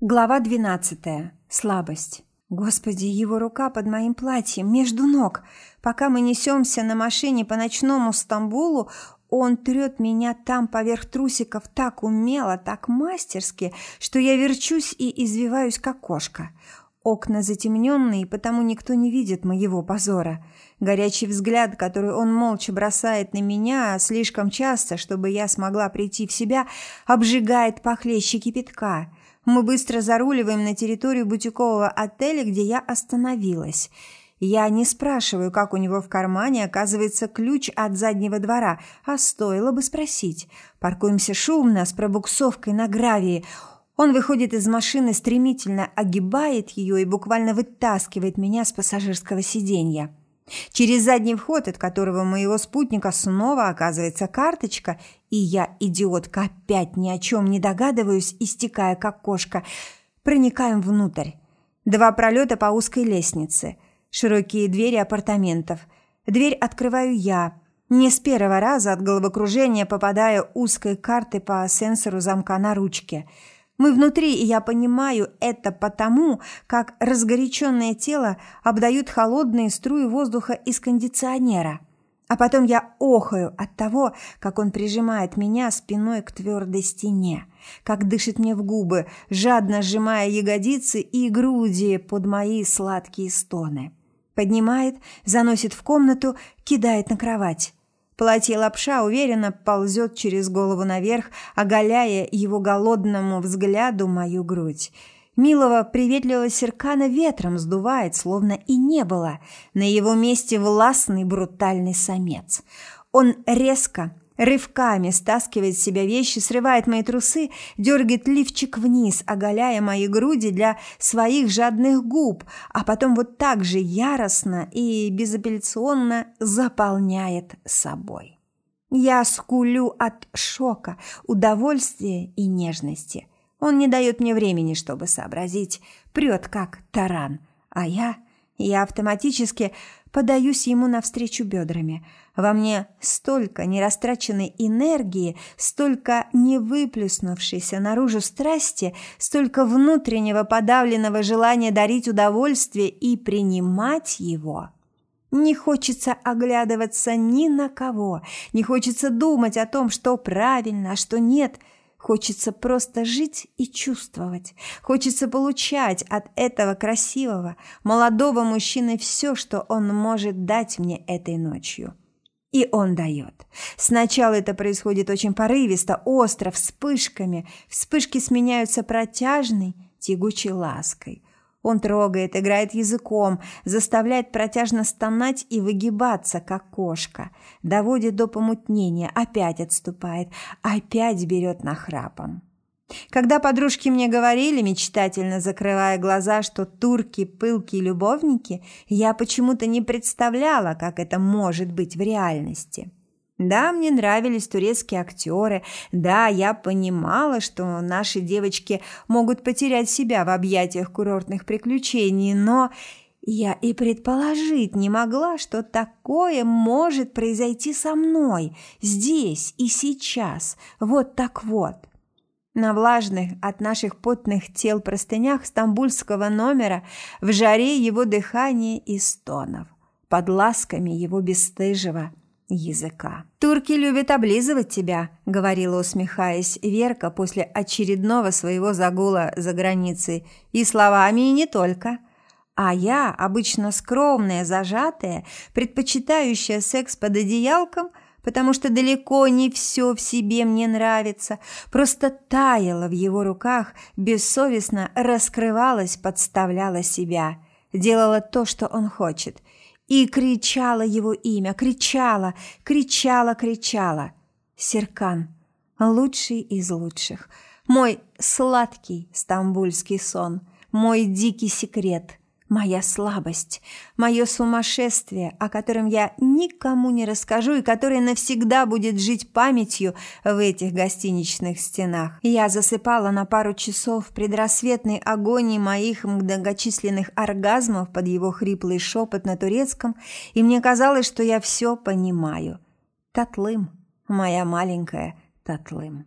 Глава двенадцатая. Слабость. Господи, его рука под моим платьем, между ног. Пока мы несемся на машине по ночному Стамбулу, он трет меня там поверх трусиков так умело, так мастерски, что я верчусь и извиваюсь, как кошка. Окна затемненные, потому никто не видит моего позора. Горячий взгляд, который он молча бросает на меня слишком часто, чтобы я смогла прийти в себя, обжигает похлеще кипятка. Мы быстро заруливаем на территорию бутикового отеля, где я остановилась. Я не спрашиваю, как у него в кармане оказывается ключ от заднего двора, а стоило бы спросить. Паркуемся шумно, с пробуксовкой на гравии. Он выходит из машины, стремительно огибает ее и буквально вытаскивает меня с пассажирского сиденья. Через задний вход, от которого моего спутника снова оказывается карточка, и я, идиотка, опять ни о чем не догадываюсь, истекая как кошка, проникаем внутрь. Два пролета по узкой лестнице, широкие двери апартаментов. Дверь открываю я, не с первого раза от головокружения попадая узкой картой по сенсору замка на ручке – мы внутри, и я понимаю это потому, как разгоряченное тело обдают холодные струи воздуха из кондиционера. А потом я охаю от того, как он прижимает меня спиной к твердой стене, как дышит мне в губы, жадно сжимая ягодицы и груди под мои сладкие стоны. Поднимает, заносит в комнату, кидает на кровать. Платье лапша уверенно ползет через голову наверх, оголяя его голодному взгляду мою грудь. Милого приветливого серкана ветром сдувает, словно и не было. На его месте властный брутальный самец. Он резко, Рывками стаскивает с себя вещи, срывает мои трусы, дергает лифчик вниз, оголяя мои груди для своих жадных губ, а потом вот так же яростно и безапелляционно заполняет собой. Я скулю от шока, удовольствия и нежности. Он не дает мне времени, чтобы сообразить, прет как таран, а я... Я автоматически подаюсь ему навстречу бедрами. Во мне столько нерастраченной энергии, столько невыплеснувшейся наружу страсти, столько внутреннего подавленного желания дарить удовольствие и принимать его. Не хочется оглядываться ни на кого, не хочется думать о том, что правильно, а что нет – Хочется просто жить и чувствовать. Хочется получать от этого красивого, молодого мужчины все, что он может дать мне этой ночью. И он дает. Сначала это происходит очень порывисто, остро, вспышками. Вспышки сменяются протяжной, тягучей лаской. Он трогает, играет языком, заставляет протяжно стонать и выгибаться, как кошка. Доводит до помутнения, опять отступает, опять берет нахрапом. Когда подружки мне говорили, мечтательно закрывая глаза, что турки – пылкие любовники, я почему-то не представляла, как это может быть в реальности. Да, мне нравились турецкие актеры. Да, я понимала, что наши девочки могут потерять себя в объятиях курортных приключений, но я и предположить не могла, что такое может произойти со мной, здесь и сейчас, вот так вот. На влажных от наших потных тел простынях стамбульского номера в жаре его дыхания и стонов, под ласками его бесстыжего – языка. «Турки любят облизывать тебя», – говорила, усмехаясь, Верка после очередного своего загула за границей. «И словами, и не только». А я, обычно скромная, зажатая, предпочитающая секс под одеялком, потому что далеко не все в себе мне нравится, просто таяла в его руках, бессовестно раскрывалась, подставляла себя, делала то, что он хочет – и кричала его имя, кричала, кричала, кричала. Серкан, лучший из лучших, мой сладкий стамбульский сон, мой дикий секрет, моя слабость, мое сумасшествие, о котором я никому не расскажу и которое навсегда будет жить памятью в этих гостиничных стенах. Я засыпала на пару часов в предрассветной агонии моих многочисленных оргазмов под его хриплый шепот на турецком, и мне казалось, что я все понимаю. Татлым, моя маленькая Татлым.